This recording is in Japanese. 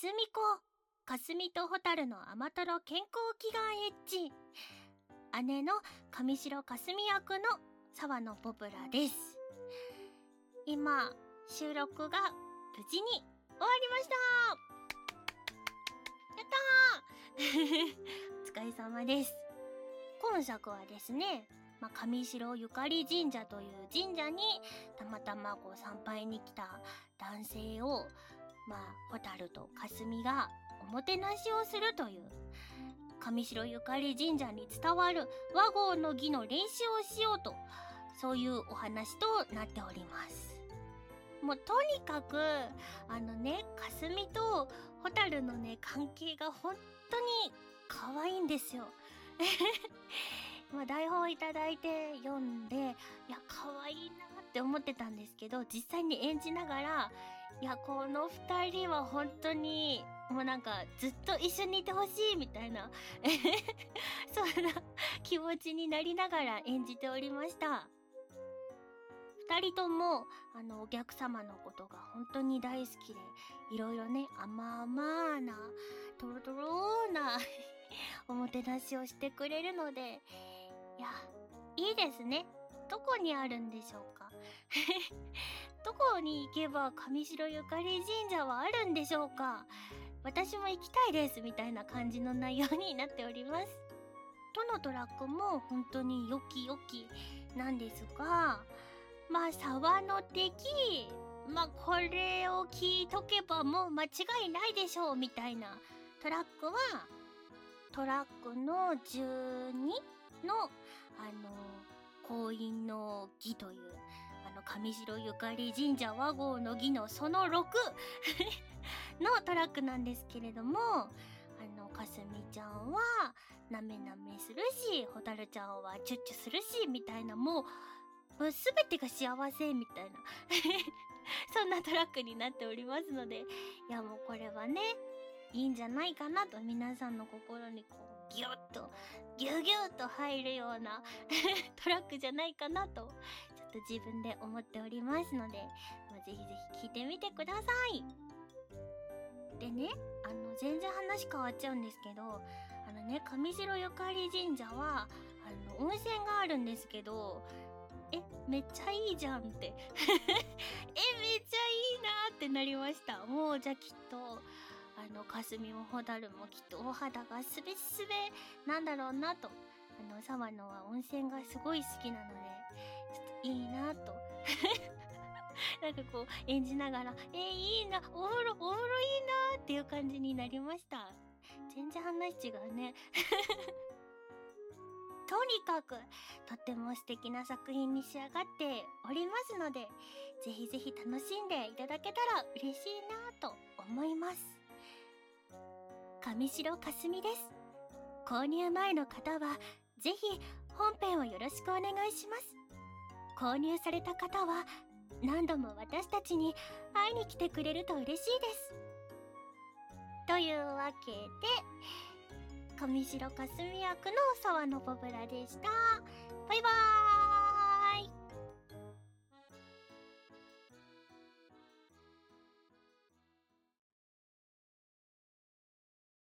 すみ子、かすみとホタルの甘太郎健康祈願エッジ。姉の上白かすみ役の沢野ポプラです。今、収録が無事に終わりましたやったー お疲れ様です。今作はですね、まあ、上白ゆかり神社という神社にたまたまこう参拝に来た男性を、まあ、ホタルとかすみがおもてなしをするという。上白ゆかり神社に伝わる和合の儀の練習をしようとそういうお話となっております。もうとにかくあのねかすみとホタルのね関係が本当に可愛いんですよ。まあ台本いただいて読んでいや可愛いなって思ってたんですけど実際に演じながらいやこの2人は本当にもうなんかずっと一緒にいてほしいみたいな そんな気持ちになりながら演じておりました。2人ともあのお客様のことが本当に大好きでいろいろね甘々なとろとろな おもてなしをしてくれるのでいやいいですね。どこにあるんでしょうか？どこに行けば上白ゆかり神社はあるんでしょうか？私も行きたいですみたいな感じの内容になっております。どのトラックも本当に良き良きなんですが、まあ沢の敵、まあこれを聞いとけばもう間違いないでしょうみたいなトラックは、トラックの12の、あの、婚姻の儀という、あの、上白ゆかり神社和合の儀のその6 のトラックなんですけれども、あの、かすみちゃんは、なめなめするし、ほたるちゃんはチュッチュするし、みたいな、もう、もうすべてが幸せ、みたいな そんなトラックになっておりますので、いやもうこれはね、いいんじゃないかなと、皆さんの心にこう、ギュッと、ギュギュッと入るような トラックじゃないかなと、ちょっと自分で思っておりますので、まあ、ぜひぜひ聞いてみてください。でね、あの、全然話変わっちゃうんですけど、あのね、上白ゆかり神社は、あの、温泉があるんですけど、え、めっちゃいいじゃんって。え、めっちゃいいなってなりました。もう、じゃあきっと、あの、霞もほだるもきっとお肌がすべすべなんだろうなと。あの、沢野は温泉がすごい好きなので、ちょっといいなと。なんかこう演じながら、えー、いいな、お風呂、お風呂いいなっていう感じになりました。全然話違うね。とにかく、とっても素敵な作品に仕上がっておりますので、ぜひぜひ楽しんでいただけたら嬉しいなと思います。上白かすみです。購入前の方は、ぜひ本編をよろしくお願いします。購入された方は、何度も私たちに会いに来てくれると嬉しいです。というわけで、上白かすみ役の沢野ポブラでした。バイバーイ